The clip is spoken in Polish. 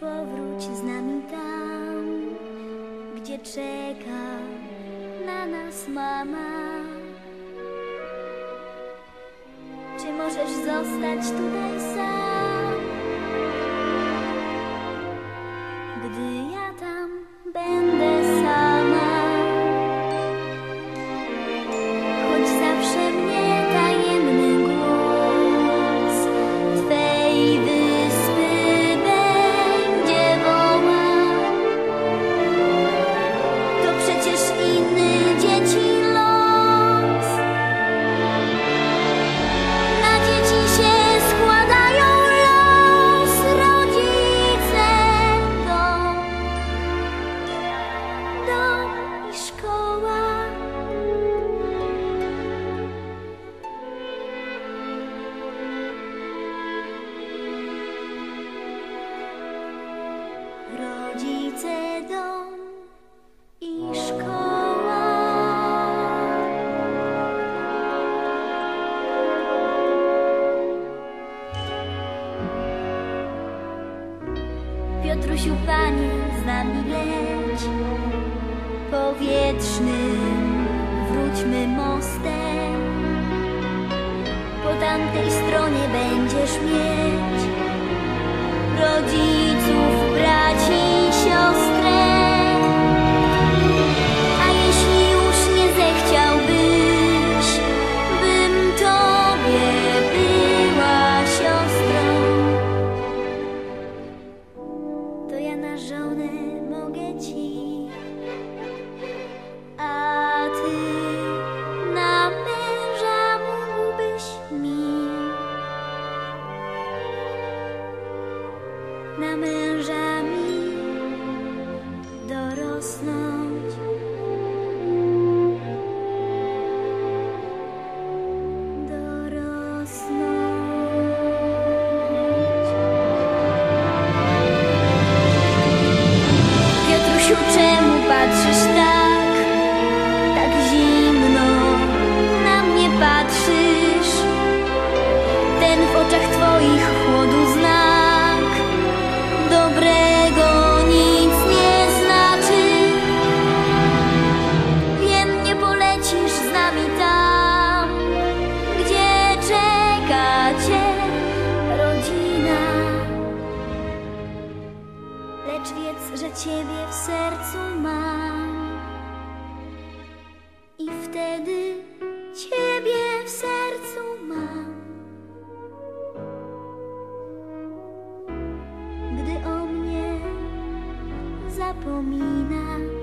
powróć z nami tam, gdzie czeka na nas mama. Czy możesz zostać tutaj sam, gdy Rodzice, dom i szkoła. Piotrusiu, panie, z nami leć powietrznym, wróćmy mostem. Po tamtej stronie będziesz mieć rodziców, żonę mogę ci, Lecz wiedz, że ciebie w sercu mam i wtedy ciebie w sercu mam. gdy o mnie zapominasz.